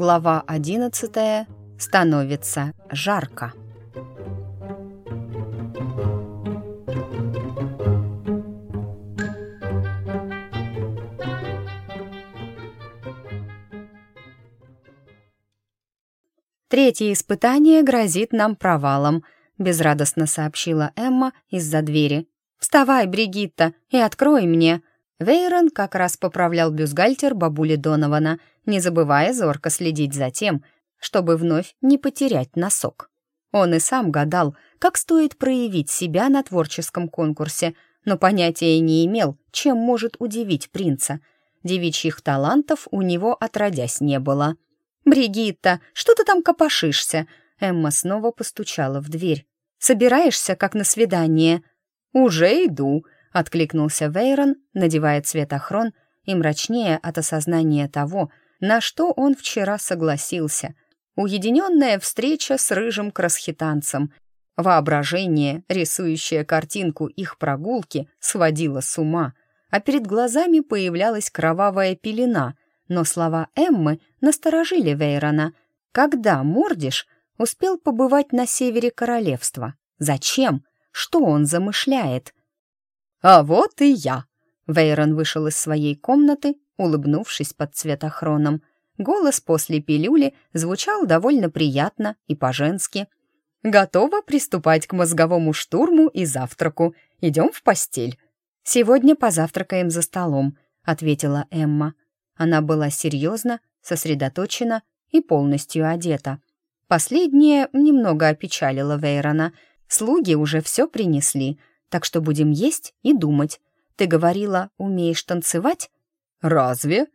Глава 11. Становится жарко. Третье испытание грозит нам провалом, безрадостно сообщила Эмма из-за двери. Вставай, Бригитта, и открой мне. Вейрон как раз поправлял бюстгальтер бабули Донована, не забывая зорко следить за тем, чтобы вновь не потерять носок. Он и сам гадал, как стоит проявить себя на творческом конкурсе, но понятия не имел, чем может удивить принца. Девичьих талантов у него отродясь не было. «Бригитта, что ты там копошишься?» Эмма снова постучала в дверь. «Собираешься, как на свидание?» «Уже иду», — откликнулся Вейрон, надевая цветохрон и мрачнее от осознания того, на что он вчера согласился. Уединенная встреча с рыжим красхитанцем. Воображение, рисующее картинку их прогулки, сводило с ума, а перед глазами появлялась кровавая пелена, но слова Эммы насторожили Вейрона. Когда Мордиш успел побывать на севере королевства? Зачем? Что он замышляет? «А вот и я!» Вейрон вышел из своей комнаты, улыбнувшись под цветохроном. Голос после пилюли звучал довольно приятно и по-женски. «Готова приступать к мозговому штурму и завтраку. Идем в постель». «Сегодня позавтракаем за столом», — ответила Эмма. Она была серьезна, сосредоточена и полностью одета. Последнее немного опечалило Вейрона. Слуги уже все принесли, так что будем есть и думать. Ты говорила, умеешь танцевать?» «Разве?»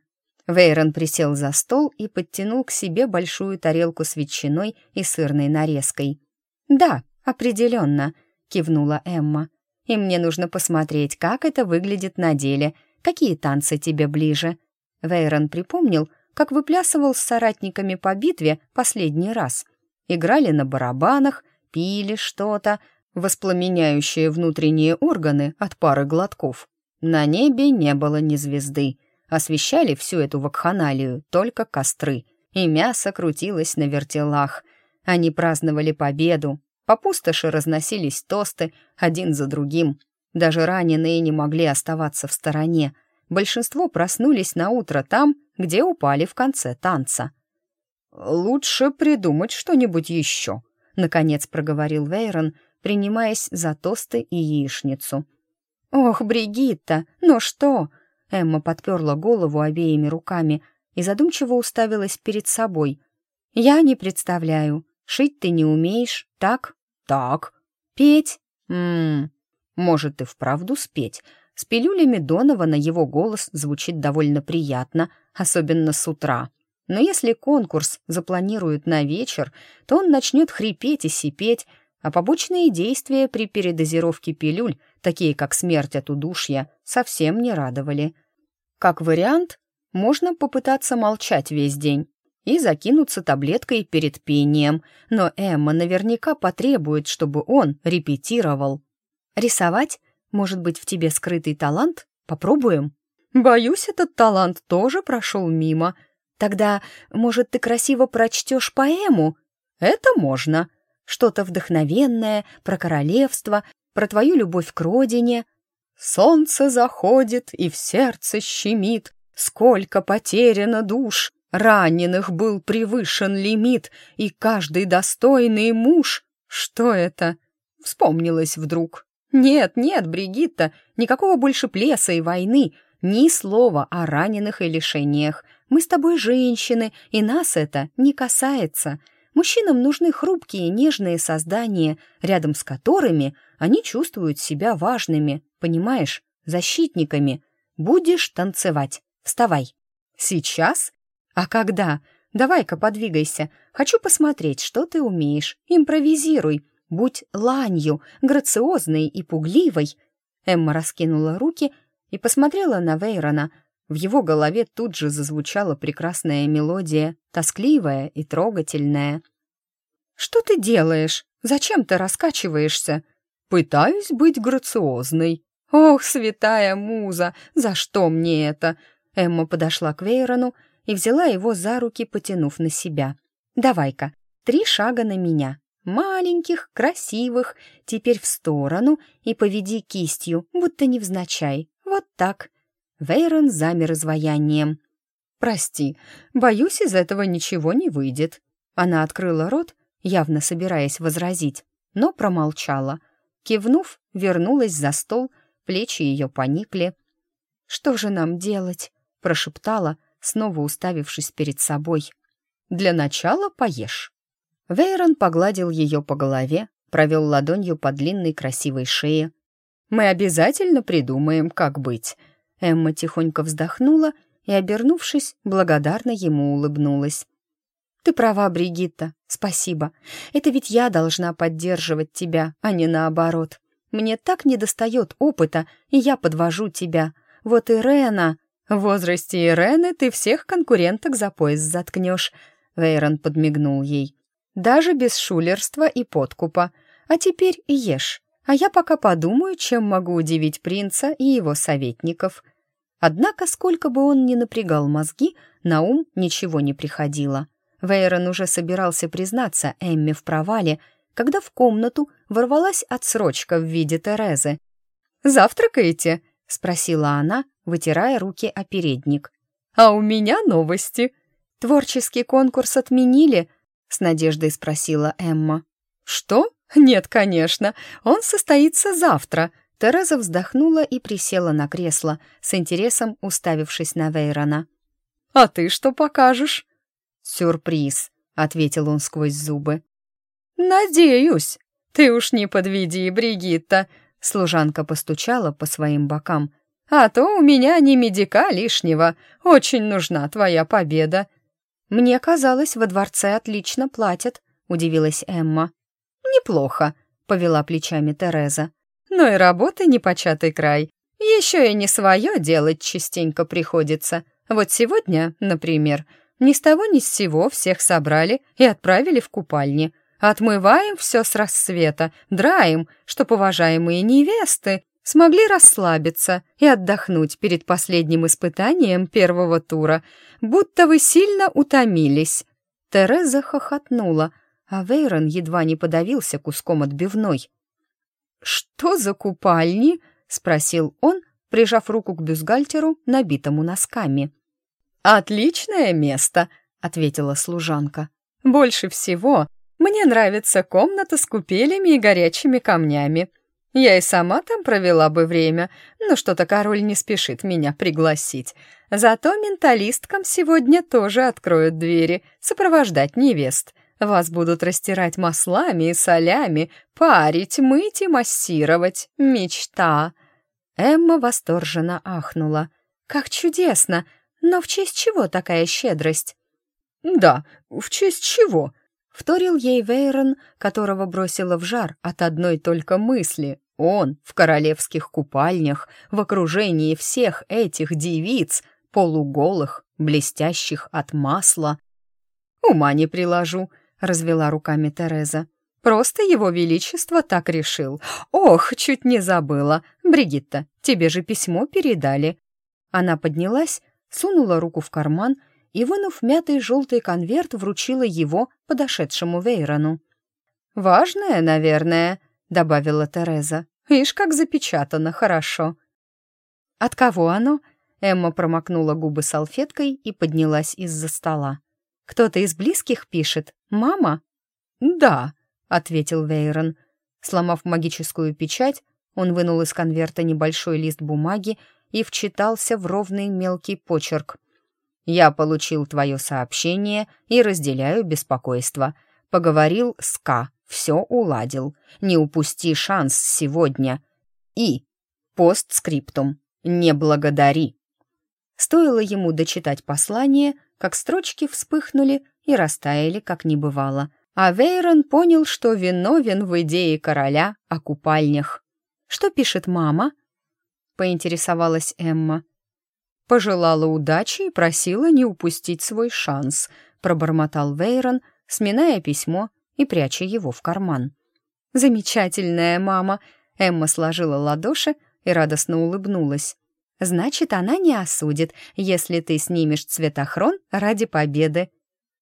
Вейрон присел за стол и подтянул к себе большую тарелку с ветчиной и сырной нарезкой. «Да, определенно», — кивнула Эмма. «И мне нужно посмотреть, как это выглядит на деле. Какие танцы тебе ближе?» Вейрон припомнил, как выплясывал с соратниками по битве последний раз. Играли на барабанах, пили что-то, воспламеняющее внутренние органы от пары глотков. На небе не было ни звезды. Освещали всю эту вакханалию только костры, и мясо крутилось на вертелах. Они праздновали победу. По пустоши разносились тосты один за другим. Даже раненые не могли оставаться в стороне. Большинство проснулись на утро там, где упали в конце танца. «Лучше придумать что-нибудь еще», — наконец проговорил Вейрон, принимаясь за тосты и яичницу. «Ох, Бригитта, ну что?» Эмма подперла голову обеими руками и задумчиво уставилась перед собой. «Я не представляю. Шить ты не умеешь, так?» «Так». «Петь?» «Ммм, может, и вправду спеть. С пилюлями Донована его голос звучит довольно приятно, особенно с утра. Но если конкурс запланируют на вечер, то он начнет хрипеть и сипеть, а побочные действия при передозировке пилюль, такие как смерть от удушья, совсем не радовали. Как вариант, можно попытаться молчать весь день и закинуться таблеткой перед пением, но Эмма наверняка потребует, чтобы он репетировал. Рисовать? Может быть, в тебе скрытый талант? Попробуем? Боюсь, этот талант тоже прошел мимо. Тогда, может, ты красиво прочтешь поэму? Это можно, что-то вдохновенное, про королевство, про твою любовь к родине. Солнце заходит и в сердце щемит, сколько потеряно душ, раненых был превышен лимит, и каждый достойный муж. Что это? Вспомнилось вдруг. Нет, нет, Бригитта, никакого больше плеса и войны, ни слова о раненых и лишениях. Мы с тобой женщины, и нас это не касается. Мужчинам нужны хрупкие, нежные создания, рядом с которыми они чувствуют себя важными, понимаешь, защитниками. Будешь танцевать. Вставай. Сейчас? А когда? Давай-ка подвигайся. Хочу посмотреть, что ты умеешь. Импровизируй. Будь ланью, грациозной и пугливой. Эмма раскинула руки и посмотрела на Вейрона. В его голове тут же зазвучала прекрасная мелодия, тоскливая и трогательная. «Что ты делаешь? Зачем ты раскачиваешься?» «Пытаюсь быть грациозной». «Ох, святая муза, за что мне это?» Эмма подошла к Вейрону и взяла его за руки, потянув на себя. «Давай-ка, три шага на меня. Маленьких, красивых, теперь в сторону и поведи кистью, будто невзначай. Вот так». Вейрон замер изваянием. «Прости, боюсь, из этого ничего не выйдет». Она открыла рот, явно собираясь возразить, но промолчала. Кивнув, вернулась за стол, плечи ее поникли. «Что же нам делать?» — прошептала, снова уставившись перед собой. «Для начала поешь». Вейрон погладил ее по голове, провел ладонью по длинной красивой шее. «Мы обязательно придумаем, как быть». Эмма тихонько вздохнула и, обернувшись, благодарно ему улыбнулась. «Ты права, Бригитта, спасибо. Это ведь я должна поддерживать тебя, а не наоборот. Мне так недостает опыта, и я подвожу тебя. Вот Ирена...» «В возрасте Ирены ты всех конкуренток за пояс заткнешь», — Вейрон подмигнул ей. «Даже без шулерства и подкупа. А теперь ешь, а я пока подумаю, чем могу удивить принца и его советников». Однако, сколько бы он ни напрягал мозги, на ум ничего не приходило. Вейрон уже собирался признаться Эмме в провале, когда в комнату ворвалась отсрочка в виде Терезы. «Завтракаете?» — спросила она, вытирая руки о передник. «А у меня новости. Творческий конкурс отменили?» — с надеждой спросила Эмма. «Что? Нет, конечно. Он состоится завтра», Тереза вздохнула и присела на кресло, с интересом уставившись на Вейрона. «А ты что покажешь?» «Сюрприз», — ответил он сквозь зубы. «Надеюсь. Ты уж не подведи, Бригитта», — служанка постучала по своим бокам. «А то у меня не медика лишнего. Очень нужна твоя победа». «Мне казалось, во дворце отлично платят», — удивилась Эмма. «Неплохо», — повела плечами Тереза но и работы непочатый край. Еще и не свое делать частенько приходится. Вот сегодня, например, ни с того ни с сего всех собрали и отправили в купальни. Отмываем все с рассвета, драем, чтоб уважаемые невесты смогли расслабиться и отдохнуть перед последним испытанием первого тура, будто вы сильно утомились. Тереза хохотнула, а Вейрон едва не подавился куском отбивной. «Что за купальни?» — спросил он, прижав руку к бюстгальтеру, набитому носками. «Отличное место», — ответила служанка. «Больше всего мне нравится комната с купелями и горячими камнями. Я и сама там провела бы время, но что-то король не спешит меня пригласить. Зато менталисткам сегодня тоже откроют двери, сопровождать невест. Вас будут растирать маслами и солями, парить, мыть и массировать. Мечта!» Эмма восторженно ахнула. «Как чудесно! Но в честь чего такая щедрость?» «Да, в честь чего?» — вторил ей Вейрон, которого бросила в жар от одной только мысли. Он в королевских купальнях, в окружении всех этих девиц, полуголых, блестящих от масла. «Ума не приложу», развела руками Тереза. Просто его величество так решил. Ох, чуть не забыла. Бригитта, тебе же письмо передали. Она поднялась, сунула руку в карман и, вынув мятый желтый конверт, вручила его подошедшему Вейрону. «Важное, наверное», — добавила Тереза. «Ишь, как запечатано, хорошо». «От кого оно?» Эмма промокнула губы салфеткой и поднялась из-за стола. «Кто-то из близких пишет? Мама?» «Да», — ответил Вейрон. Сломав магическую печать, он вынул из конверта небольшой лист бумаги и вчитался в ровный мелкий почерк. «Я получил твое сообщение и разделяю беспокойство. Поговорил с К, все уладил. Не упусти шанс сегодня. И постскриптум. Не благодари». Стоило ему дочитать послание, как строчки вспыхнули и растаяли, как не бывало. А Вейрон понял, что виновен в идее короля о купальнях. «Что пишет мама?» — поинтересовалась Эмма. «Пожелала удачи и просила не упустить свой шанс», — пробормотал Вейрон, сминая письмо и пряча его в карман. «Замечательная мама!» — Эмма сложила ладоши и радостно улыбнулась. Значит, она не осудит, если ты снимешь цветохрон ради победы.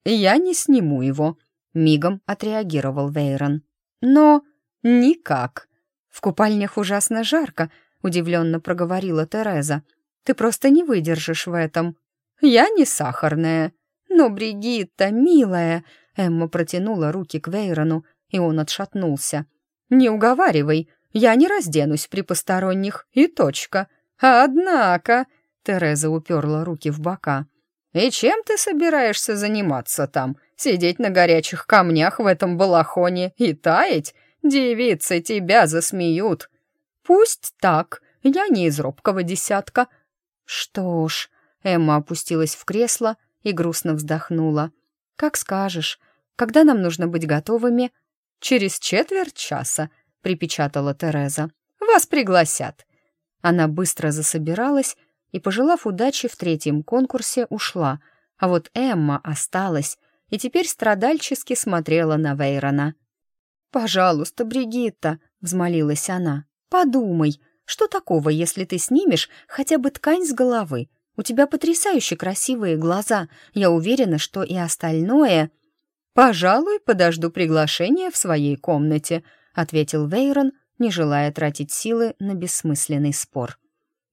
Я не сниму его, мигом отреагировал Вейрон. Но никак. В купальнях ужасно жарко, удивленно проговорила Тереза. Ты просто не выдержишь в этом. Я не сахарная. Но, Бригитта, милая, Эмма протянула руки к Вейрону, и он отшатнулся. «Не уговаривай, я не разденусь при посторонних, и точка. Однако...» Тереза уперла руки в бока. «И чем ты собираешься заниматься там? Сидеть на горячих камнях в этом балахоне и таять? Девицы тебя засмеют!» «Пусть так, я не из робкого десятка». «Что ж...» Эмма опустилась в кресло и грустно вздохнула. «Как скажешь. Когда нам нужно быть готовыми?» «Через четверть часа», — припечатала Тереза. «Вас пригласят». Она быстро засобиралась и, пожелав удачи в третьем конкурсе, ушла, а вот Эмма осталась и теперь страдальчески смотрела на Вейрона. «Пожалуйста, Бригитта», — взмолилась она, — «подумай, что такого, если ты снимешь хотя бы ткань с головы? У тебя потрясающе красивые глаза. Я уверена, что и остальное...» «Пожалуй, подожду приглашения в своей комнате», — ответил Вейрон, не желая тратить силы на бессмысленный спор.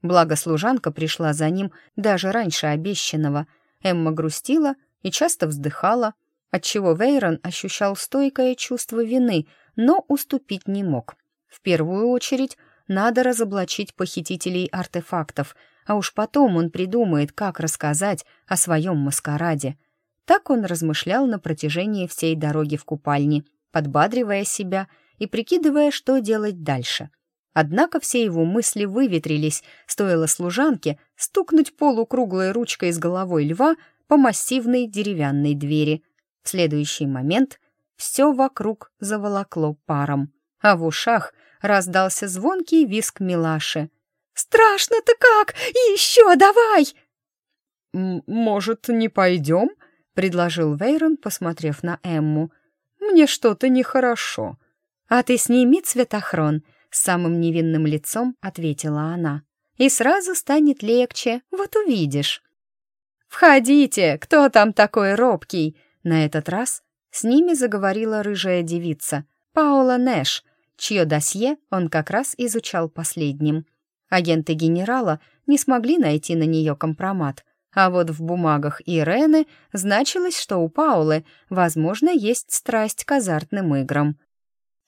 Благо служанка пришла за ним даже раньше обещанного. Эмма грустила и часто вздыхала, отчего Вейрон ощущал стойкое чувство вины, но уступить не мог. В первую очередь надо разоблачить похитителей артефактов, а уж потом он придумает, как рассказать о своем маскараде — так он размышлял на протяжении всей дороги в купальне, подбадривая себя и прикидывая, что делать дальше. Однако все его мысли выветрились, стоило служанке стукнуть полукруглой ручкой с головой льва по массивной деревянной двери. В следующий момент все вокруг заволокло паром, а в ушах раздался звонкий виск Милаши. «Страшно-то как! Еще давай!» «Может, не пойдем?» предложил Вейрон, посмотрев на Эмму. «Мне что-то нехорошо». «А ты сними цветохрон», — с самым невинным лицом ответила она. «И сразу станет легче, вот увидишь». «Входите, кто там такой робкий?» На этот раз с ними заговорила рыжая девица, Паула Нэш, чье досье он как раз изучал последним. Агенты генерала не смогли найти на нее компромат, а вот в бумагах Ирены значилось, что у Паулы, возможно, есть страсть к азартным играм.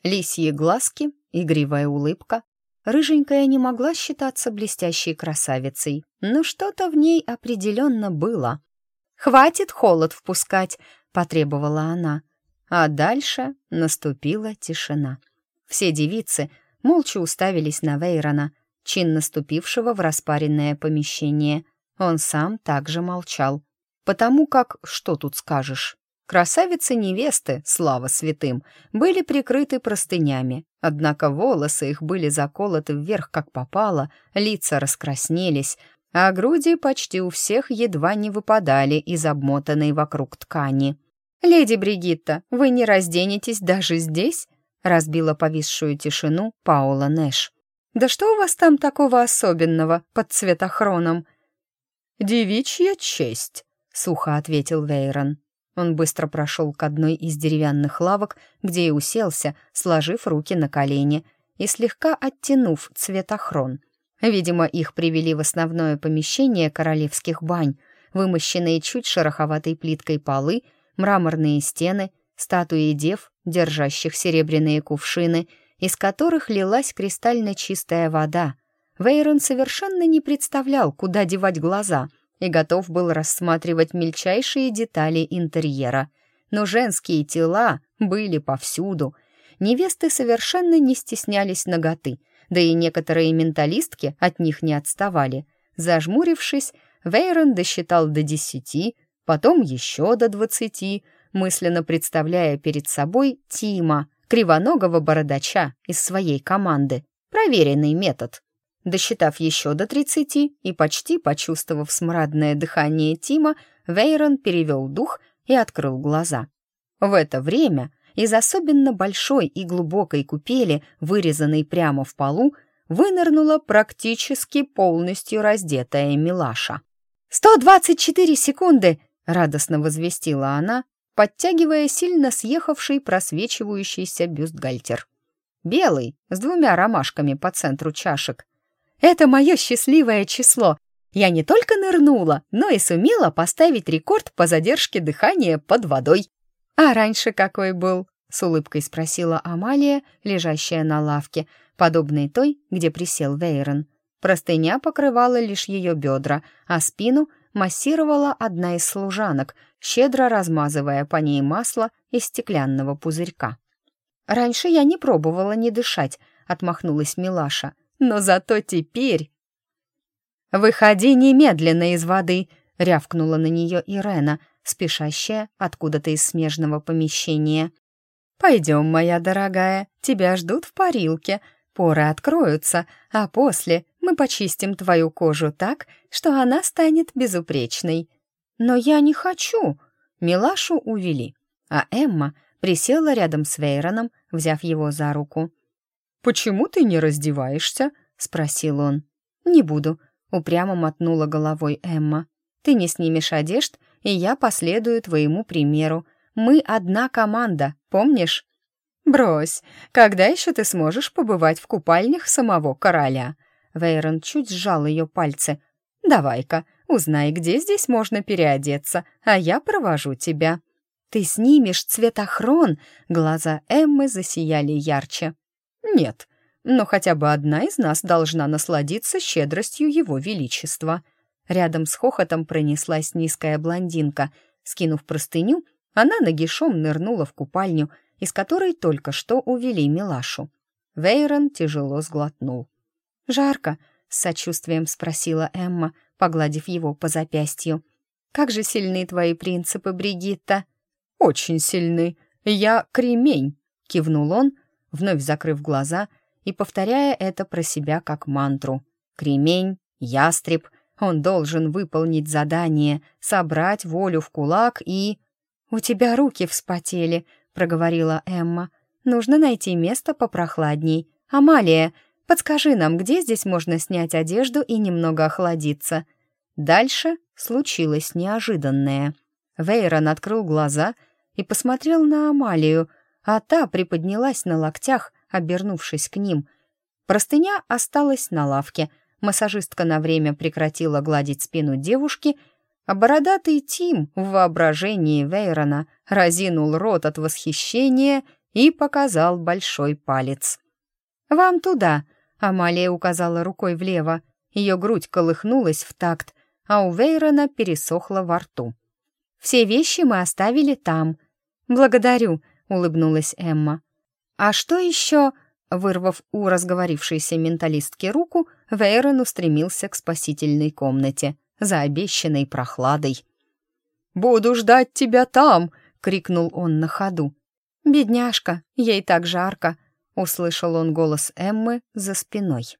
Лисьи глазки, игривая улыбка. Рыженькая не могла считаться блестящей красавицей, но что-то в ней определенно было. «Хватит холод впускать», — потребовала она. А дальше наступила тишина. Все девицы молча уставились на Вейрона, чин наступившего в распаренное помещение. Он сам также молчал. Потому как, что тут скажешь, красавицы-невесты, слава святым, были прикрыты простынями, однако волосы их были заколоты вверх как попало, лица раскраснелись, а груди почти у всех едва не выпадали из обмотанной вокруг ткани. «Леди Бригитта, вы не разденетесь даже здесь?» разбила повисшую тишину Паула Нэш. «Да что у вас там такого особенного под цветохроном?» «Девичья честь», — сухо ответил Вейрон. Он быстро прошел к одной из деревянных лавок, где и уселся, сложив руки на колени и слегка оттянув цветохрон. Видимо, их привели в основное помещение королевских бань, вымощенные чуть шероховатой плиткой полы, мраморные стены, статуи дев, держащих серебряные кувшины, из которых лилась кристально чистая вода, Вейрон совершенно не представлял, куда девать глаза, и готов был рассматривать мельчайшие детали интерьера. Но женские тела были повсюду. Невесты совершенно не стеснялись ноготы, да и некоторые менталистки от них не отставали. Зажмурившись, Вейрон досчитал до десяти, потом еще до двадцати, мысленно представляя перед собой Тима, кривоногого бородача из своей команды. Проверенный метод. Досчитав еще до тридцати и почти почувствовав смрадное дыхание Тима, Вейрон перевел дух и открыл глаза. В это время из особенно большой и глубокой купели, вырезанной прямо в полу, вынырнула практически полностью раздетая Милаша. «Сто двадцать четыре секунды!» — радостно возвестила она, подтягивая сильно съехавший просвечивающийся бюстгальтер. Белый, с двумя ромашками по центру чашек. «Это мое счастливое число! Я не только нырнула, но и сумела поставить рекорд по задержке дыхания под водой. А раньше какой был?» — с улыбкой спросила Амалия, лежащая на лавке, подобной той, где присел Вейрон. Простыня покрывала лишь ее бедра, а спину массировала одна из служанок, щедро размазывая по ней масло из стеклянного пузырька. «Раньше я не пробовала не дышать», — отмахнулась Милаша. «Но зато теперь...» «Выходи немедленно из воды!» — рявкнула на нее Ирена, спешащая откуда-то из смежного помещения. «Пойдем, моя дорогая, тебя ждут в парилке. Поры откроются, а после мы почистим твою кожу так, что она станет безупречной». «Но я не хочу!» Милашу увели, а Эмма присела рядом с Вейроном, взяв его за руку. «Почему ты не раздеваешься?» — спросил он. «Не буду», — упрямо мотнула головой Эмма. «Ты не снимешь одежд, и я последую твоему примеру. Мы одна команда, помнишь?» «Брось, когда еще ты сможешь побывать в купальнях самого короля?» Вейрон чуть сжал ее пальцы. «Давай-ка, узнай, где здесь можно переодеться, а я провожу тебя». «Ты снимешь цветохрон?» Глаза Эммы засияли ярче. «Нет, но хотя бы одна из нас должна насладиться щедростью его величества». Рядом с хохотом пронеслась низкая блондинка. Скинув простыню, она нагишом нырнула в купальню, из которой только что увели милашу. Вейрон тяжело сглотнул. «Жарко?» — с сочувствием спросила Эмма, погладив его по запястью. «Как же сильны твои принципы, Бригитта!» «Очень сильны. Я кремень», — кивнул он, вновь закрыв глаза и повторяя это про себя как мантру. «Кремень, ястреб, он должен выполнить задание, собрать волю в кулак и...» «У тебя руки вспотели», — проговорила Эмма. «Нужно найти место попрохладней. Амалия, подскажи нам, где здесь можно снять одежду и немного охладиться?» Дальше случилось неожиданное. Вейрон открыл глаза — и посмотрел на Амалию, а та приподнялась на локтях, обернувшись к ним. Простыня осталась на лавке, массажистка на время прекратила гладить спину девушки, а бородатый Тим в воображении Вейрона разинул рот от восхищения и показал большой палец. «Вам туда», — Амалия указала рукой влево. Ее грудь колыхнулась в такт, а у Вейрона пересохла во рту. Все вещи мы оставили там». «Благодарю», — улыбнулась Эмма. «А что еще?» Вырвав у разговорившейся менталистки руку, Вейрон устремился к спасительной комнате за обещанной прохладой. «Буду ждать тебя там!» — крикнул он на ходу. «Бедняжка, ей так жарко!» — услышал он голос Эммы за спиной.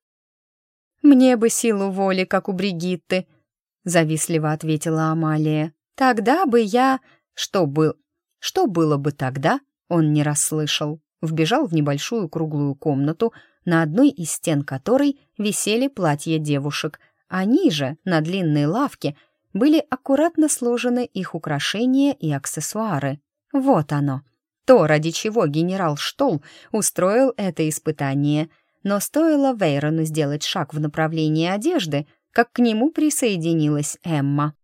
«Мне бы силу воли, как у Бригитты!» — завистливо ответила Амалия. Тогда бы я... Что был... Что было бы тогда, он не расслышал. Вбежал в небольшую круглую комнату, на одной из стен которой висели платья девушек, а ниже, на длинной лавке, были аккуратно сложены их украшения и аксессуары. Вот оно. То, ради чего генерал Штол устроил это испытание. Но стоило Вейрону сделать шаг в направлении одежды, как к нему присоединилась Эмма.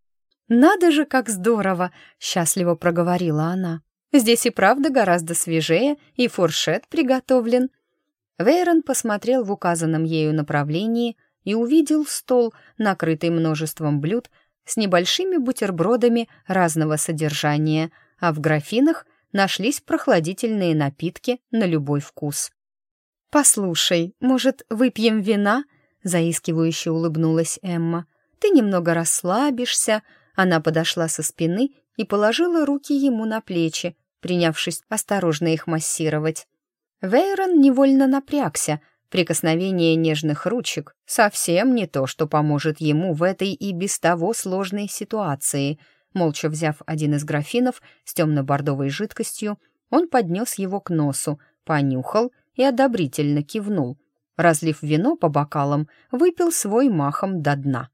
«Надо же, как здорово!» — счастливо проговорила она. «Здесь и правда гораздо свежее, и фуршет приготовлен». Вейрон посмотрел в указанном ею направлении и увидел стол, накрытый множеством блюд с небольшими бутербродами разного содержания, а в графинах нашлись прохладительные напитки на любой вкус. «Послушай, может, выпьем вина?» — заискивающе улыбнулась Эмма. «Ты немного расслабишься, она подошла со спины и положила руки ему на плечи, принявшись осторожно их массировать. Вейрон невольно напрягся. Прикосновение нежных ручек совсем не то, что поможет ему в этой и без того сложной ситуации. Молча взяв один из графинов с темно-бордовой жидкостью, он поднес его к носу, понюхал и одобрительно кивнул. Разлив вино по бокалам, выпил свой махом до дна.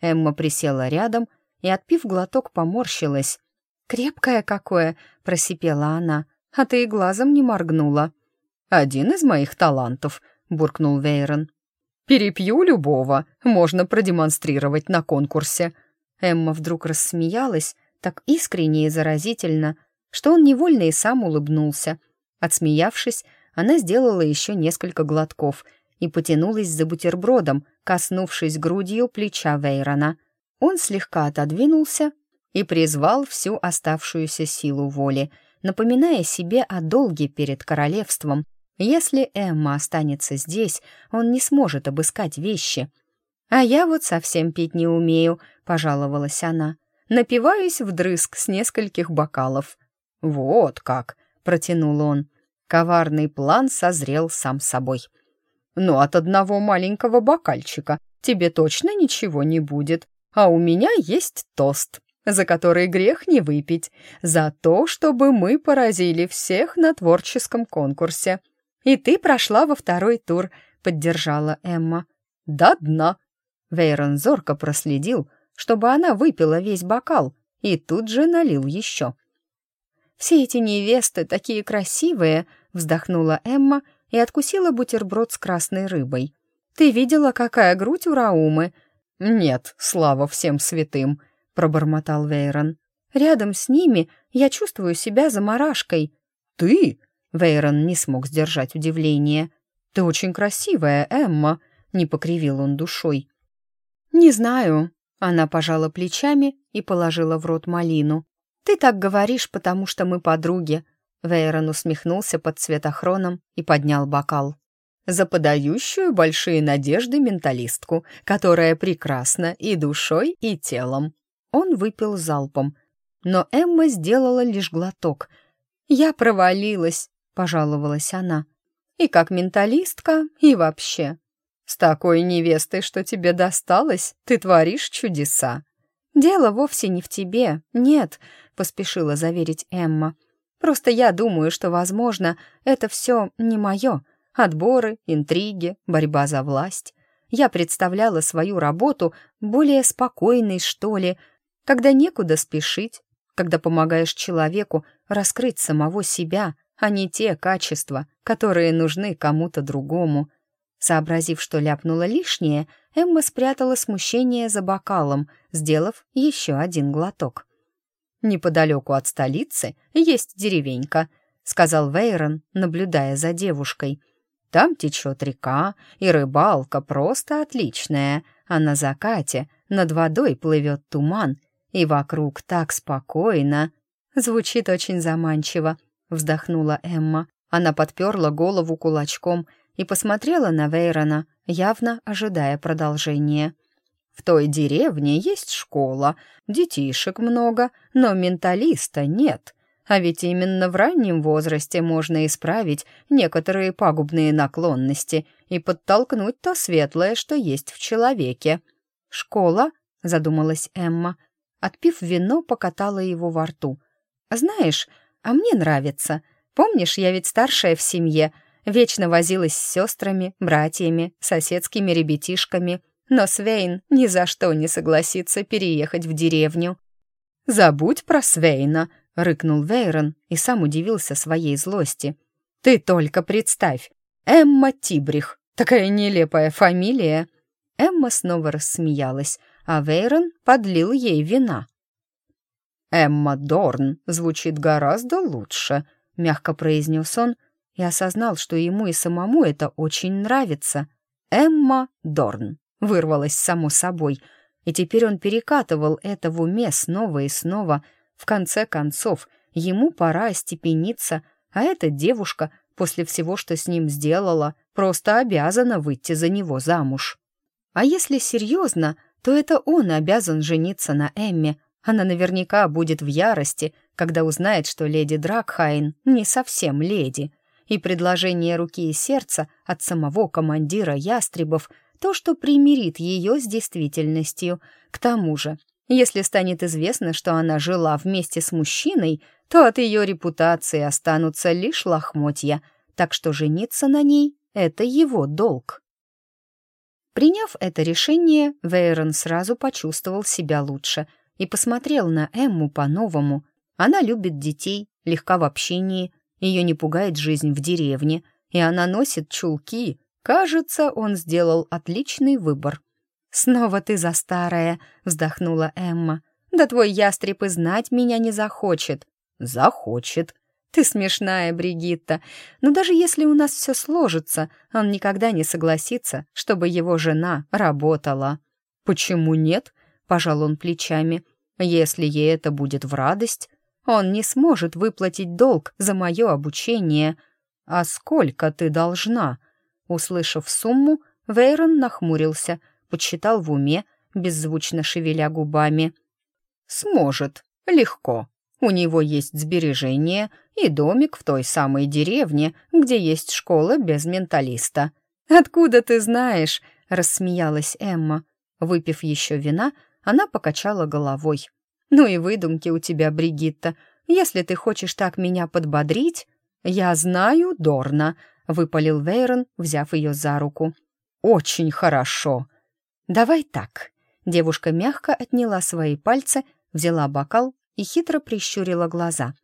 Эмма присела рядом и, отпив глоток, поморщилась. «Крепкое какое!» — просипела она. «А ты и глазом не моргнула». «Один из моих талантов», — буркнул Вейрон. «Перепью любого, можно продемонстрировать на конкурсе». Эмма вдруг рассмеялась, так искренне и заразительно, что он невольно и сам улыбнулся. Отсмеявшись, она сделала еще несколько глотков и потянулась за бутербродом, коснувшись грудью плеча Вейрона. Он слегка отодвинулся и призвал всю оставшуюся силу воли, напоминая себе о долге перед королевством. Если Эмма останется здесь, он не сможет обыскать вещи. «А я вот совсем пить не умею», — пожаловалась она. «Напиваюсь вдрызг с нескольких бокалов». «Вот как!» — протянул он. Коварный план созрел сам собой. «Но от одного маленького бокальчика тебе точно ничего не будет, а у меня есть тост, за который грех не выпить, за то, чтобы мы поразили всех на творческом конкурсе. И ты прошла во второй тур», — поддержала Эмма. «До дна». Вейрон зорко проследил, чтобы она выпила весь бокал, и тут же налил еще. «Все эти невесты такие красивые!» — вздохнула Эмма и откусила бутерброд с красной рыбой. «Ты видела, какая грудь у Раумы?» «Нет, слава всем святым!» — пробормотал Вейрон. «Рядом с ними я чувствую себя заморашкой». «Ты?» — Вейрон не смог сдержать удивление. «Ты очень красивая, Эмма!» — не покривил он душой. «Не знаю». Она пожала плечами и положила в рот малину. «Ты так говоришь, потому что мы подруги». Вейрон усмехнулся под цветохроном и поднял бокал. «За подающую большие надежды менталистку, которая прекрасна и душой, и телом». Он выпил залпом, но Эмма сделала лишь глоток. «Я провалилась», — пожаловалась она. «И как менталистка, и вообще. С такой невестой, что тебе досталось, ты творишь чудеса». «Дело вовсе не в тебе, нет», — поспешила заверить Эмма. «Просто я думаю, что, возможно, это все не мое. Отборы, интриги, борьба за власть. Я представляла свою работу более спокойной, что ли, когда некуда спешить, когда помогаешь человеку раскрыть самого себя, а не те качества, которые нужны кому-то другому». Сообразив, что ляпнула лишнее, Эмма спрятала смущение за бокалом, сделав еще один глоток. «Неподалеку от столицы есть деревенька», — сказал Вейрон, наблюдая за девушкой. «Там течет река, и рыбалка просто отличная, а на закате над водой плывет туман, и вокруг так спокойно». «Звучит очень заманчиво», — вздохнула Эмма. Она подперла голову кулачком — и посмотрела на Вейрона, явно ожидая продолжения. «В той деревне есть школа, детишек много, но менталиста нет. А ведь именно в раннем возрасте можно исправить некоторые пагубные наклонности и подтолкнуть то светлое, что есть в человеке». «Школа?» — задумалась Эмма. Отпив вино, покатала его во рту. «Знаешь, а мне нравится. Помнишь, я ведь старшая в семье, Вечно возилась с сестрами, братьями, соседскими ребятишками, но Свейн ни за что не согласится переехать в деревню. «Забудь про Свейна», — рыкнул Вейрон и сам удивился своей злости. «Ты только представь! Эмма Тибрих! Такая нелепая фамилия!» Эмма снова рассмеялась, а Вейрон подлил ей вина. «Эмма Дорн звучит гораздо лучше», — мягко произнес он, и осознал, что ему и самому это очень нравится. Эмма Дорн вырвалась само собой, и теперь он перекатывал это в уме снова и снова. В конце концов, ему пора остепениться, а эта девушка, после всего, что с ним сделала, просто обязана выйти за него замуж. А если серьезно, то это он обязан жениться на Эмме. Она наверняка будет в ярости, когда узнает, что леди Дракхайн не совсем леди — и предложение руки и сердца от самого командира ястребов то, что примирит ее с действительностью. К тому же, если станет известно, что она жила вместе с мужчиной, то от ее репутации останутся лишь лохмотья, так что жениться на ней — это его долг. Приняв это решение, Вейрон сразу почувствовал себя лучше и посмотрел на Эмму по-новому. Она любит детей, легка в общении, ее не пугает жизнь в деревне, и она носит чулки. Кажется, он сделал отличный выбор. «Снова ты за старое», — вздохнула Эмма. «Да твой ястреб и знать меня не захочет». «Захочет», «Ты смешная, Бригитта. Но даже если у нас все сложится, он никогда не согласится, чтобы его жена работала». «Почему нет?» — пожал он плечами. «Если ей это будет в радость, он не сможет выплатить долг за мое обучение. А сколько ты должна?» Услышав сумму, Вейрон нахмурился, подсчитал в уме, беззвучно шевеля губами. «Сможет. Легко. У него есть сбережения и домик в той самой деревне, где есть школа без менталиста». «Откуда ты знаешь?» — рассмеялась Эмма. Выпив еще вина, она покачала головой. «Ну и выдумки у тебя, Бригитта. Если ты хочешь так меня подбодрить...» «Я знаю Дорна», — выпалил Вейрон, взяв ее за руку. «Очень хорошо». «Давай так». Девушка мягко отняла свои пальцы, взяла бокал и хитро прищурила глаза.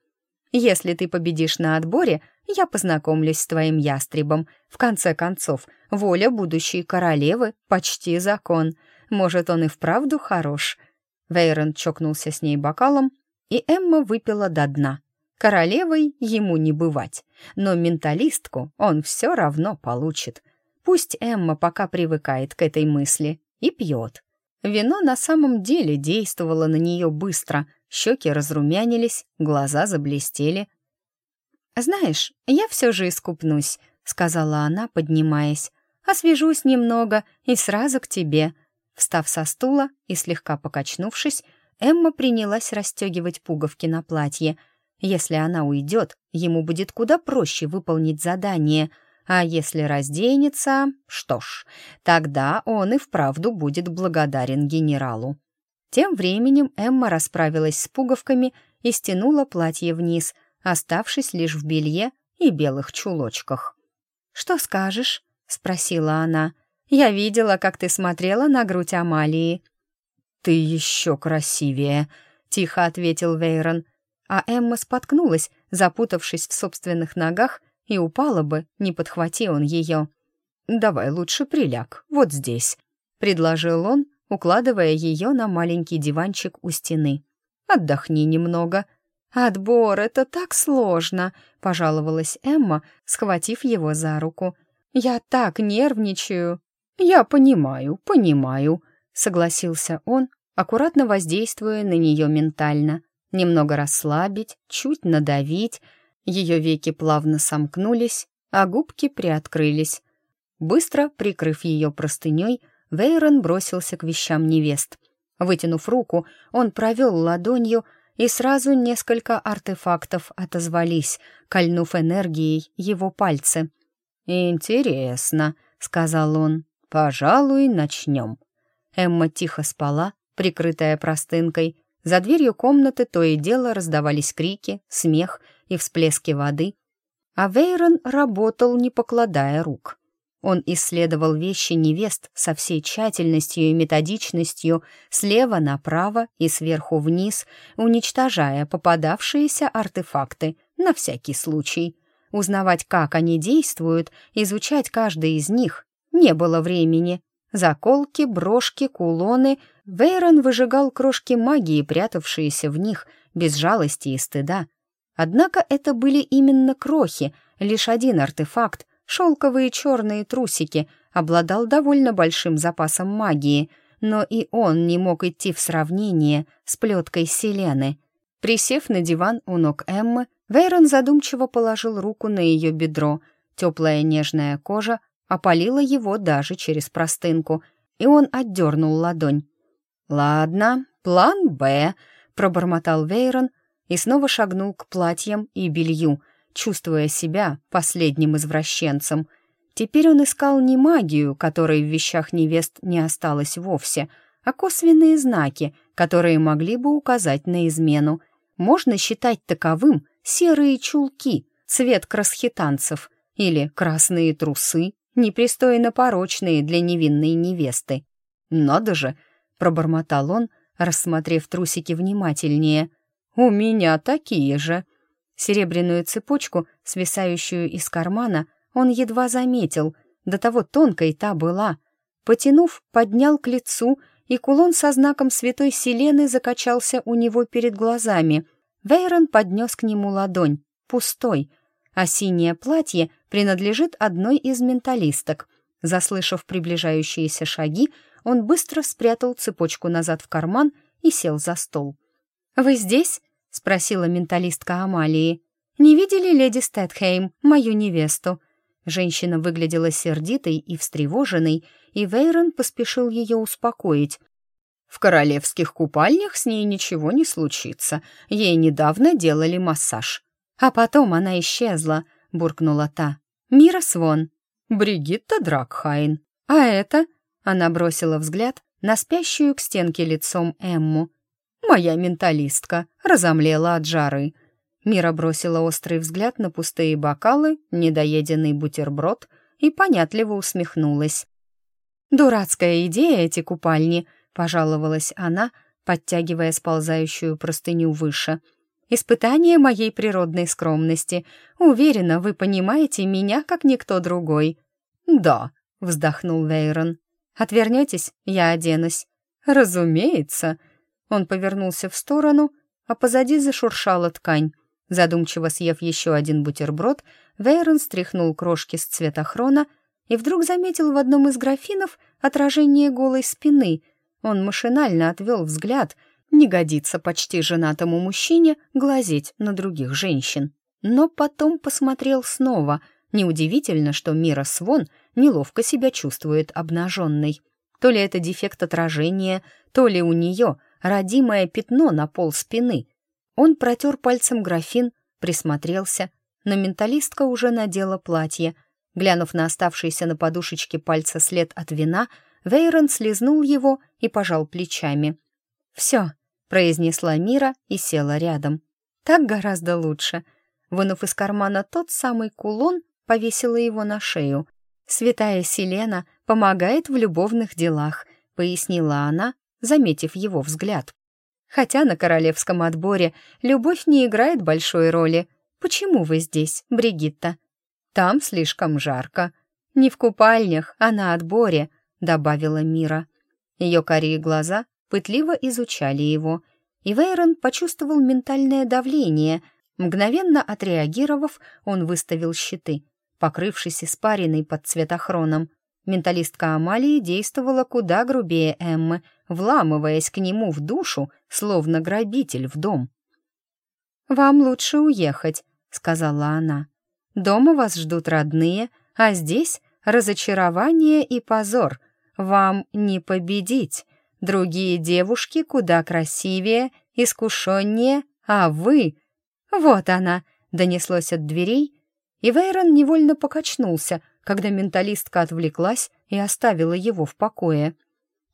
«Если ты победишь на отборе, я познакомлюсь с твоим ястребом. В конце концов, воля будущей королевы — почти закон. Может, он и вправду хорош». Вейрон чокнулся с ней бокалом, и Эмма выпила до дна. Королевой ему не бывать, но менталистку он все равно получит. Пусть Эмма пока привыкает к этой мысли и пьет. Вино на самом деле действовало на нее быстро — щеки разрумянились, глаза заблестели. «Знаешь, я все же искупнусь», — сказала она, поднимаясь. «Освежусь немного и сразу к тебе». Встав со стула и слегка покачнувшись, Эмма принялась расстегивать пуговки на платье. Если она уйдет, ему будет куда проще выполнить задание, а если разденется, что ж, тогда он и вправду будет благодарен генералу. Тем временем Эмма расправилась с пуговками и стянула платье вниз, оставшись лишь в белье и белых чулочках. «Что скажешь?» — спросила она. «Я видела, как ты смотрела на грудь Амалии». «Ты еще красивее», — тихо ответил Вейрон. А Эмма споткнулась, запутавшись в собственных ногах, и упала бы, не подхвати он ее. «Давай лучше приляг, вот здесь», — предложил он, укладывая ее на маленький диванчик у стены. «Отдохни немного». «Отбор — это так сложно», — пожаловалась Эмма, схватив его за руку. «Я так нервничаю». «Я понимаю, понимаю», — согласился он, аккуратно воздействуя на нее ментально. Немного расслабить, чуть надавить. Ее веки плавно сомкнулись, а губки приоткрылись. Быстро прикрыв ее простыней, Вейрон бросился к вещам невест. Вытянув руку, он провел ладонью, и сразу несколько артефактов отозвались, кольнув энергией его пальцы. «Интересно», — сказал он, — «пожалуй, начнем». Эмма тихо спала, прикрытая простынкой. За дверью комнаты то и дело раздавались крики, смех и всплески воды. А Вейрон работал, не покладая рук. Он исследовал вещи невест со всей тщательностью и методичностью, слева направо и сверху вниз, уничтожая попадавшиеся артефакты на всякий случай. Узнавать, как они действуют, изучать каждый из них не было времени. Заколки, брошки, кулоны. Вейрон выжигал крошки магии, прятавшиеся в них, без жалости и стыда. Однако это были именно крохи, лишь один артефакт, шелковые черные трусики, обладал довольно большим запасом магии, но и он не мог идти в сравнение с плеткой Селены. Присев на диван у ног Эммы, Вейрон задумчиво положил руку на ее бедро. Теплая нежная кожа опалила его даже через простынку, и он отдернул ладонь. «Ладно, план «Б», — пробормотал Вейрон и снова шагнул к платьям и белью — чувствуя себя последним извращенцем. Теперь он искал не магию, которой в вещах невест не осталось вовсе, а косвенные знаки, которые могли бы указать на измену. Можно считать таковым серые чулки, цвет красхитанцев, или красные трусы, непристойно порочные для невинной невесты. «Надо же!» — пробормотал он, рассмотрев трусики внимательнее. «У меня такие же!» Серебряную цепочку, свисающую из кармана, он едва заметил, до того тонкой та была. Потянув, поднял к лицу, и кулон со знаком святой Селены закачался у него перед глазами. Вейрон поднес к нему ладонь, пустой, а синее платье принадлежит одной из менталисток. Заслышав приближающиеся шаги, он быстро спрятал цепочку назад в карман и сел за стол. «Вы здесь?» — спросила менталистка Амалии. «Не видели леди Стэтхейм, мою невесту?» Женщина выглядела сердитой и встревоженной, и Вейрон поспешил ее успокоить. «В королевских купальнях с ней ничего не случится. Ей недавно делали массаж». «А потом она исчезла», — буркнула та. «Мира Свон». «Бригитта Дракхайн». «А это?» — она бросила взгляд на спящую к стенке лицом Эмму. «Моя менталистка разомлела от жары». Мира бросила острый взгляд на пустые бокалы, недоеденный бутерброд и понятливо усмехнулась. «Дурацкая идея эти купальни», — пожаловалась она, подтягивая сползающую простыню выше. «Испытание моей природной скромности. Уверена, вы понимаете меня, как никто другой». «Да», — вздохнул Вейрон. «Отвернетесь, я оденусь». «Разумеется». Он повернулся в сторону, а позади зашуршала ткань. Задумчиво съев еще один бутерброд, Вейрон стряхнул крошки с цветохрона и вдруг заметил в одном из графинов отражение голой спины. Он машинально отвел взгляд. Не годится почти женатому мужчине глазеть на других женщин. Но потом посмотрел снова. Неудивительно, что Мира Свон неловко себя чувствует обнаженной. То ли это дефект отражения, то ли у нее родимое пятно на пол спины. Он протер пальцем графин, присмотрелся, но менталистка уже надела платье — Глянув на оставшийся на подушечке пальца след от вина, Вейрон слезнул его и пожал плечами. «Все», — произнесла Мира и села рядом. «Так гораздо лучше». Вынув из кармана тот самый кулон, повесила его на шею. «Святая Селена помогает в любовных делах», — пояснила она, заметив его взгляд. «Хотя на королевском отборе любовь не играет большой роли. Почему вы здесь, Бригитта?» Там слишком жарко. Не в купальнях, а на отборе», — добавила Мира. Ее карие глаза пытливо изучали его, и Вейрон почувствовал ментальное давление. Мгновенно отреагировав, он выставил щиты, покрывшись испариной под цветохроном. Менталистка Амалии действовала куда грубее Эммы, вламываясь к нему в душу, словно грабитель в дом. «Вам лучше уехать», — сказала она. Дома вас ждут родные, а здесь разочарование и позор. Вам не победить. Другие девушки куда красивее, искушеннее, а вы... Вот она, донеслось от дверей, и Вейрон невольно покачнулся, когда менталистка отвлеклась и оставила его в покое.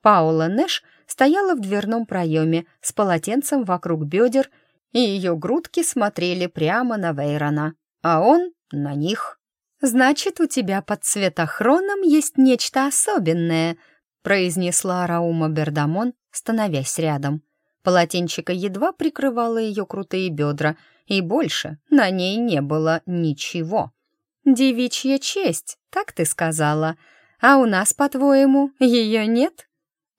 Паула Нэш стояла в дверном проеме с полотенцем вокруг бедер, и ее грудки смотрели прямо на Вейрона, а он на них. «Значит, у тебя под цветохроном есть нечто особенное», произнесла Раума Бердамон, становясь рядом. Полотенчика едва прикрывало ее крутые бедра, и больше на ней не было ничего. «Девичья честь, так ты сказала. А у нас, по-твоему, ее нет?»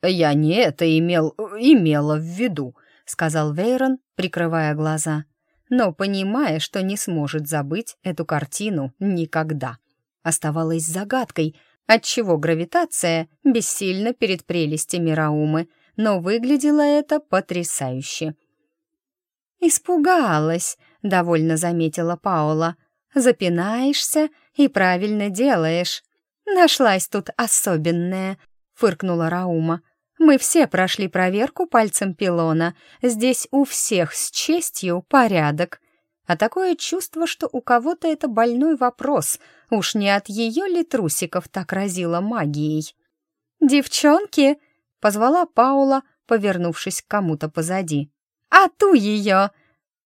«Я не это имел... имела в виду», — сказал Вейрон, прикрывая глаза но понимая, что не сможет забыть эту картину никогда. Оставалось загадкой, отчего гравитация бессильна перед прелестями Раумы, но выглядело это потрясающе. «Испугалась», — довольно заметила Паула. «Запинаешься и правильно делаешь. Нашлась тут особенная», — фыркнула Раума. Мы все прошли проверку пальцем пилона. Здесь у всех с честью порядок. А такое чувство, что у кого-то это больной вопрос. Уж не от ее ли трусиков так разило магией? «Девчонки!» — позвала Паула, повернувшись к кому-то позади. «А ту ее!»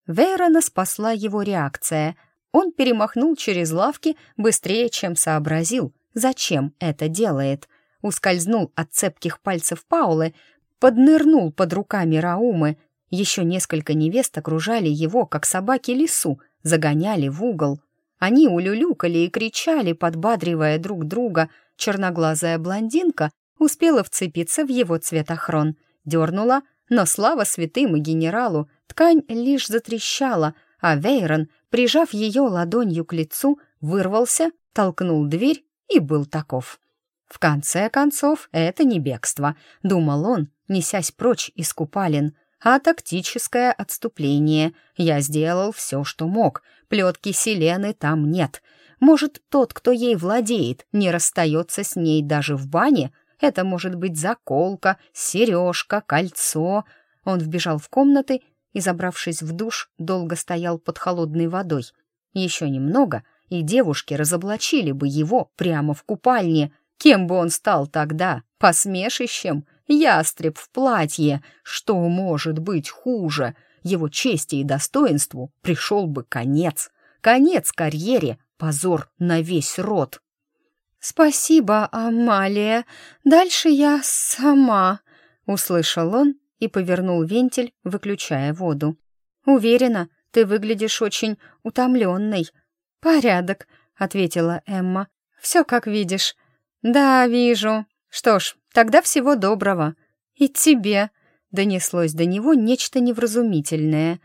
Вейрона спасла его реакция. Он перемахнул через лавки быстрее, чем сообразил, зачем это делает. Ускользнул от цепких пальцев Паулы, поднырнул под руками Раумы. Еще несколько невест окружали его, как собаки лесу, загоняли в угол. Они улюлюкали и кричали, подбадривая друг друга. Черноглазая блондинка успела вцепиться в его цветохрон, дернула, но слава святым и генералу, ткань лишь затрещала, а Вейрон, прижав ее ладонью к лицу, вырвался, толкнул дверь и был таков. В конце концов, это не бегство, думал он, несясь прочь из купалин, а тактическое отступление. Я сделал все, что мог. Плетки Селены там нет. Может, тот, кто ей владеет, не расстается с ней даже в бане? Это может быть заколка, сережка, кольцо. Он вбежал в комнаты и, забравшись в душ, долго стоял под холодной водой. Еще немного, и девушки разоблачили бы его прямо в купальне. Кем бы он стал тогда? Посмешищем? Ястреб в платье. Что может быть хуже? Его чести и достоинству пришел бы конец. Конец карьере, позор на весь род. «Спасибо, Амалия. Дальше я сама», — услышал он и повернул вентиль, выключая воду. «Уверена, ты выглядишь очень утомленной». «Порядок», — ответила Эмма. «Все как видишь». «Да, вижу. Что ж, тогда всего доброго. И тебе», — донеслось до него нечто невразумительное.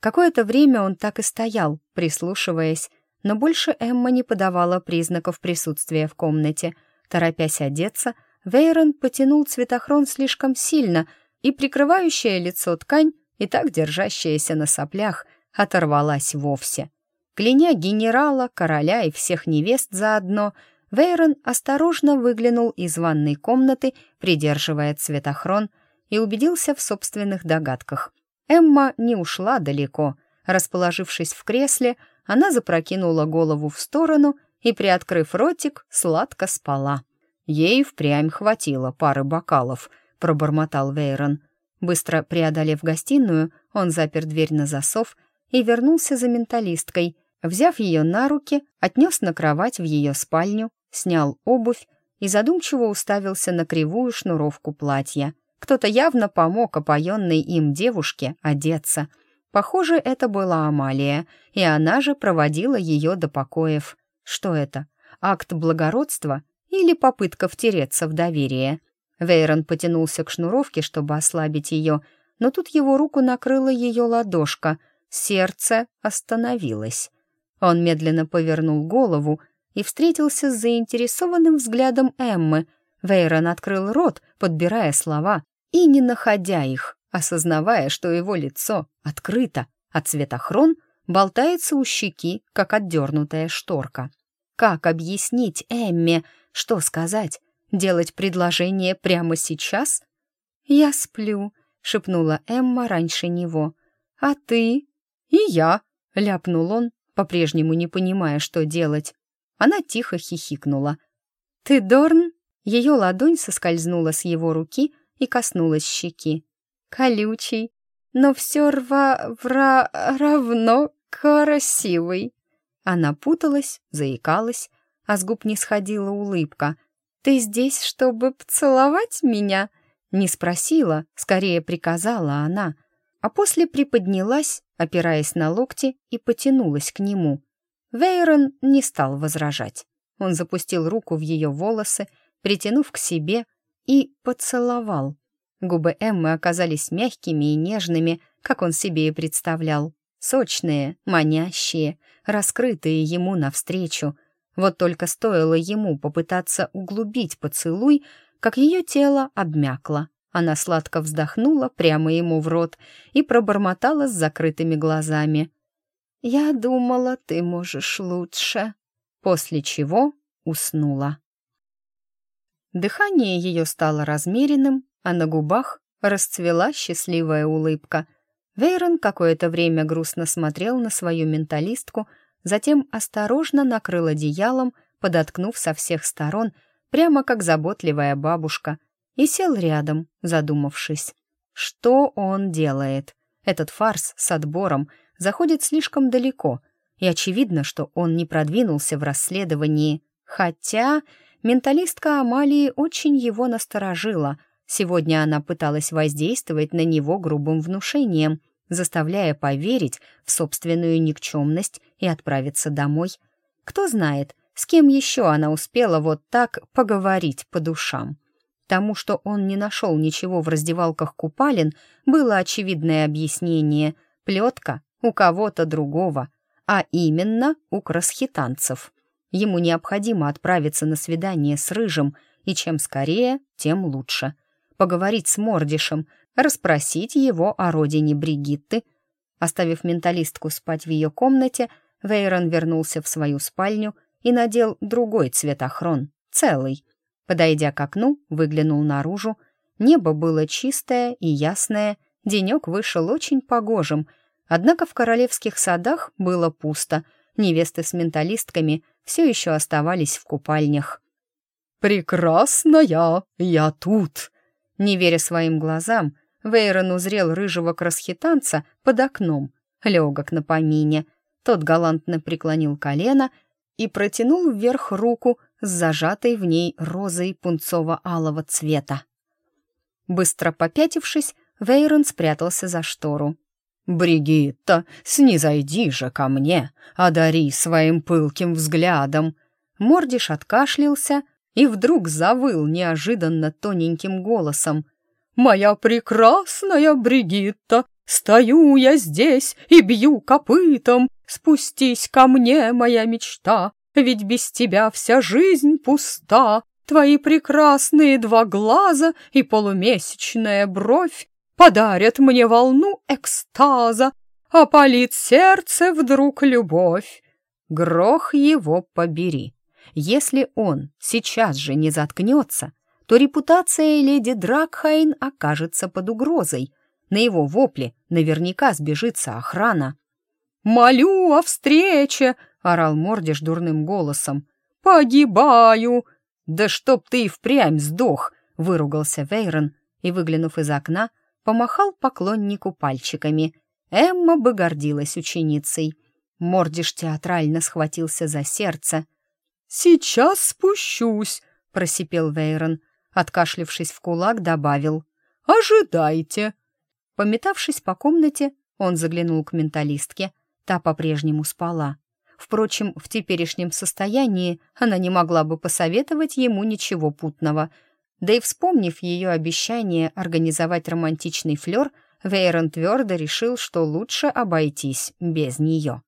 Какое-то время он так и стоял, прислушиваясь, но больше Эмма не подавала признаков присутствия в комнате. Торопясь одеться, Вейрон потянул цветохрон слишком сильно, и прикрывающая лицо ткань, и так держащаяся на соплях, оторвалась вовсе. Кляня генерала, короля и всех невест заодно, Вейрон осторожно выглянул из ванной комнаты, придерживая цветохрон, и убедился в собственных догадках. Эмма не ушла далеко. Расположившись в кресле, она запрокинула голову в сторону и, приоткрыв ротик, сладко спала. Ей впрямь хватило пары бокалов, пробормотал Вейрон. Быстро преодолев гостиную, он запер дверь на засов и вернулся за менталисткой. Взяв ее на руки, отнес на кровать в ее спальню, снял обувь и задумчиво уставился на кривую шнуровку платья. Кто-то явно помог опоенной им девушке одеться — Похоже, это была Амалия, и она же проводила ее до покоев. Что это? Акт благородства или попытка втереться в доверие? Вейрон потянулся к шнуровке, чтобы ослабить ее, но тут его руку накрыла ее ладошка. Сердце остановилось. Он медленно повернул голову и встретился с заинтересованным взглядом Эммы. Вейрон открыл рот, подбирая слова, и не находя их осознавая, что его лицо открыто, а цветохрон болтается у щеки, как отдернутая шторка. Как объяснить Эмме, что сказать? Делать предложение прямо сейчас? «Я сплю», — шепнула Эмма раньше него. «А ты?» «И я», — ляпнул он, по-прежнему не понимая, что делать. Она тихо хихикнула. «Ты Дорн?» Ее ладонь соскользнула с его руки и коснулась щеки колючий, но все рва вра равно красивый. Она путалась, заикалась, а с губ не сходила улыбка. «Ты здесь, чтобы поцеловать меня?» Не спросила, скорее приказала она, а после приподнялась, опираясь на локти, и потянулась к нему. Вейрон не стал возражать. Он запустил руку в ее волосы, притянув к себе, и поцеловал. Губы Эммы оказались мягкими и нежными, как он себе и представлял. Сочные, манящие, раскрытые ему навстречу. Вот только стоило ему попытаться углубить поцелуй, как ее тело обмякло. Она сладко вздохнула прямо ему в рот и пробормотала с закрытыми глазами. «Я думала, ты можешь лучше», после чего уснула. Дыхание ее стало размеренным, а на губах расцвела счастливая улыбка. Вейрон какое-то время грустно смотрел на свою менталистку, затем осторожно накрыл одеялом, подоткнув со всех сторон, прямо как заботливая бабушка, и сел рядом, задумавшись. Что он делает? Этот фарс с отбором заходит слишком далеко, и очевидно, что он не продвинулся в расследовании, хотя менталистка Амалии очень его насторожила. Сегодня она пыталась воздействовать на него грубым внушением, заставляя поверить в собственную никчемность и отправиться домой. Кто знает, с кем еще она успела вот так поговорить по душам. Тому, что он не нашел ничего в раздевалках купалин, было очевидное объяснение — плетка у кого-то другого, а именно у красхитанцев. Ему необходимо отправиться на свидание с Рыжим, и чем скорее, тем лучше. Поговорить с Мордишем, расспросить его о родине Бригитты. Оставив менталистку спать в ее комнате, Вейрон вернулся в свою спальню и надел другой цветохрон, целый. Подойдя к окну, выглянул наружу. Небо было чистое и ясное, денек вышел очень погожим, однако в королевских садах было пусто, невесты с менталистками все еще оставались в купальнях. «Прекрасная, я тут!» Не веря своим глазам, Вейрон узрел рыжего красхитанца под окном, легок на помине. Тот галантно преклонил колено и протянул вверх руку с зажатой в ней розой пунцово-алого цвета. Быстро попятившись, Вейрон спрятался за штору. «Бригитта, снизойди же ко мне, одари своим пылким взглядом!» Мордиш откашлялся и вдруг завыл неожиданно тоненьким голосом. «Моя прекрасная Бригитта, стою я здесь и бью копытом, спустись ко мне, моя мечта, ведь без тебя вся жизнь пуста. Твои прекрасные два глаза и полумесячная бровь подарят мне волну экстаза, опалит сердце вдруг любовь. Грох его побери. Если он сейчас же не заткнется, то репутация леди Дракхайн окажется под угрозой. На его вопле наверняка сбежится охрана. «Молю о встрече!» — орал Мордиш дурным голосом. «Погибаю!» «Да чтоб ты и впрямь сдох!» — выругался Вейрон и, выглянув из окна, помахал поклоннику пальчиками. Эмма бы гордилась ученицей. Мордиш театрально схватился за сердце. «Сейчас спущусь!» — просипел Вейрон. Откашлившись в кулак, добавил. «Ожидайте!» Пометавшись по комнате, он заглянул к менталистке. Та по-прежнему спала. Впрочем, в теперешнем состоянии она не могла бы посоветовать ему ничего путного. Да и вспомнив ее обещание организовать романтичный флер, Вейрон твердо решил, что лучше обойтись без нее.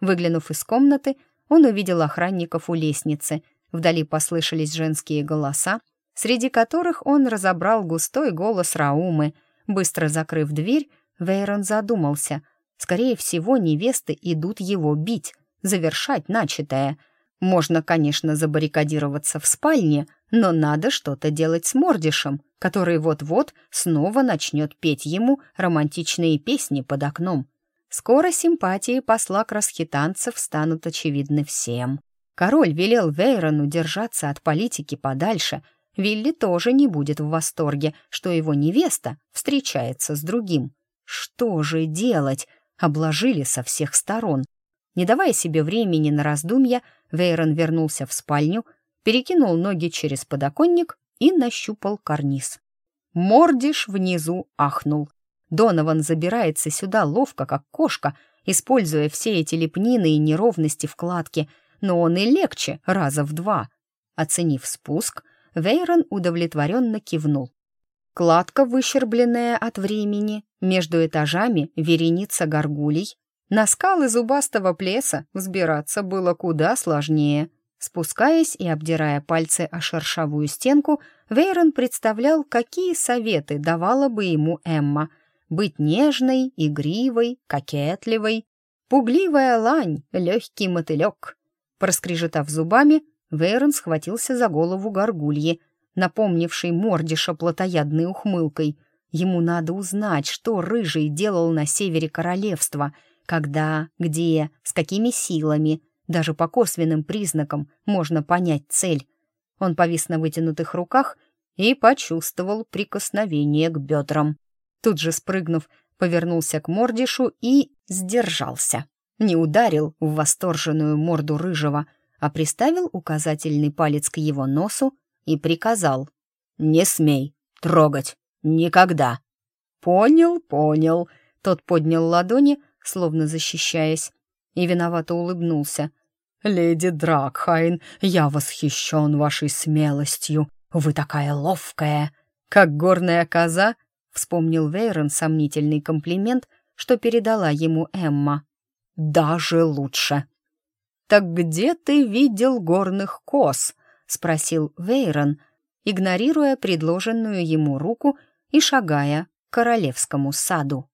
Выглянув из комнаты, он увидел охранников у лестницы. Вдали послышались женские голоса, среди которых он разобрал густой голос Раумы. Быстро закрыв дверь, Вейрон задумался. Скорее всего, невесты идут его бить, завершать начатое. Можно, конечно, забаррикадироваться в спальне, но надо что-то делать с Мордишем, который вот-вот снова начнет петь ему романтичные песни под окном. Скоро симпатии посла красхитанцев станут очевидны всем. Король велел Вейрону держаться от политики подальше. Вилли тоже не будет в восторге, что его невеста встречается с другим. Что же делать? Обложили со всех сторон. Не давая себе времени на раздумья, Вейрон вернулся в спальню, перекинул ноги через подоконник и нащупал карниз. Мордиш внизу ахнул. Донован забирается сюда ловко, как кошка, используя все эти лепнины и неровности вкладки, но он и легче раза в два. Оценив спуск, Вейрон удовлетворенно кивнул. Кладка, выщербленная от времени, между этажами вереница горгулей, на скалы зубастого плеса взбираться было куда сложнее. Спускаясь и обдирая пальцы о шершавую стенку, Вейрон представлял, какие советы давала бы ему Эмма. Быть нежной, игривой, кокетливой. Пугливая лань, легкий мотылек. Проскрежетав зубами, Вейрон схватился за голову горгульи, напомнившей мордиша плотоядной ухмылкой. Ему надо узнать, что Рыжий делал на севере королевства — когда, где, с какими силами. Даже по косвенным признакам можно понять цель. Он повис на вытянутых руках и почувствовал прикосновение к бедрам. Тут же спрыгнув, повернулся к Мордишу и сдержался. Не ударил в восторженную морду рыжего, а приставил указательный палец к его носу и приказал «Не смей трогать! Никогда!» «Понял, понял!» Тот поднял ладони, словно защищаясь, и виновато улыбнулся. «Леди Дракхайн, я восхищен вашей смелостью. Вы такая ловкая!» «Как горная коза!» — вспомнил Вейрон сомнительный комплимент, что передала ему Эмма. «Даже лучше!» «Так где ты видел горных коз?» — спросил Вейрон, игнорируя предложенную ему руку и шагая к королевскому саду.